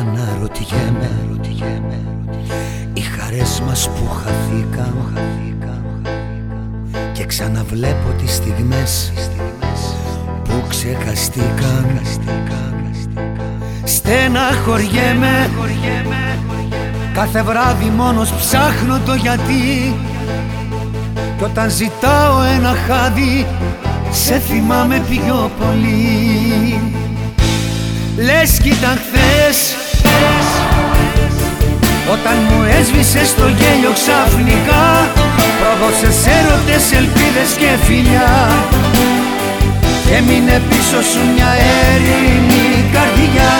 Αναρωτιέμαι Οι χαρές μας που χαθήκαν. Και ξαναβλέπω τις στιγμές Που ξεχαστήκαν. Στεναχωριέμαι. Κάθε βράδυ μόνος ψάχνω το γιατί. Κι όταν ζητάω ένα χάδι Σε θυμάμαι πιο πολύ. Λες κι ήταν χθες Όταν μου έσβησες το γέλιο ξαφνικά Πρόδωσες έρωτες, ελπίδες και φιλιά. Και έμεινε πίσω σου μια έρημη καρδιά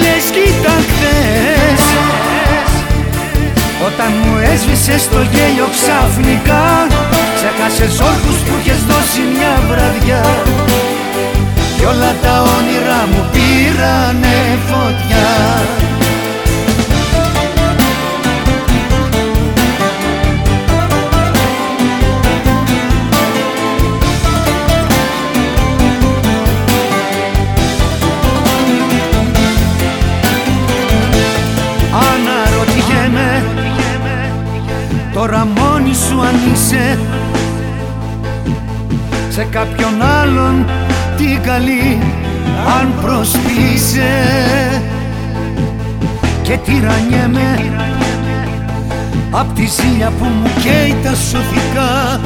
Λες κι ήταν χθες. Όταν μου έσβησες το γέλιο ξαφνικά Ξέχασες όρκους που είχες δώσει μια βραδιά. Κι όλα τα όνειρά μου πήρανε φωτιά σου αν είσαι Σε κάποιον άλλον τι καλή αν προσποιείσαι και τυραννιέμαι Απ' τη ζήλια που μου καίει τα σωθικά.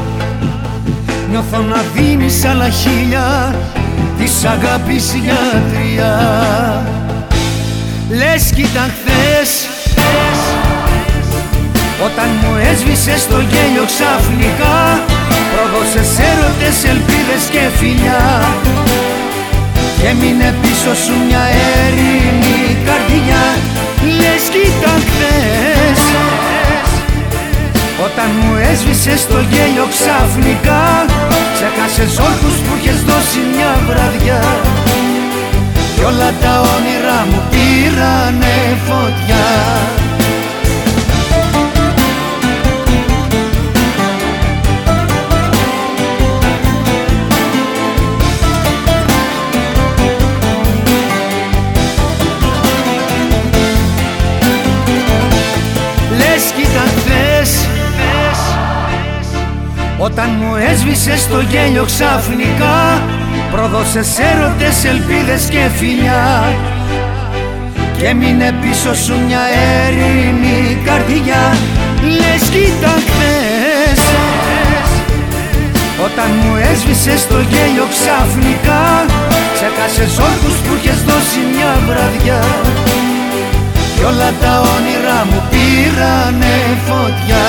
Νιώθω να δίνεις άλλα χίλια της αγάπης γιατριά. Λες κι ήταν χθες μου έσβησες το γέλιο ξαφνικά. Πρόδωσες έρωτες, ελπίδες και φιλιά. Και έμεινε πίσω σου μια έρημη καρδιά. Λες κι ήταν χθες. Όταν μου έσβησες το γέλιο ξαφνικά Ξέχασες όρκους που είχες δώσει μια βραδιά. Κι όλα τα όνειρά μου πήρανε φωτιά Όταν μου έσβησες το γέλιο ξαφνικά Προδώσες έρωτες, ελπίδες και φιλιά. Και έμεινε πίσω σου μια έρημη καρδιά. Λες κι ήταν χθες. Όταν μου έσβησες το γέλιο ξαφνικά Ξέχασες όρκους που είχες δώσει μια βραδιά. Κι όλα τα όνειρά μου πήρανε φωτιά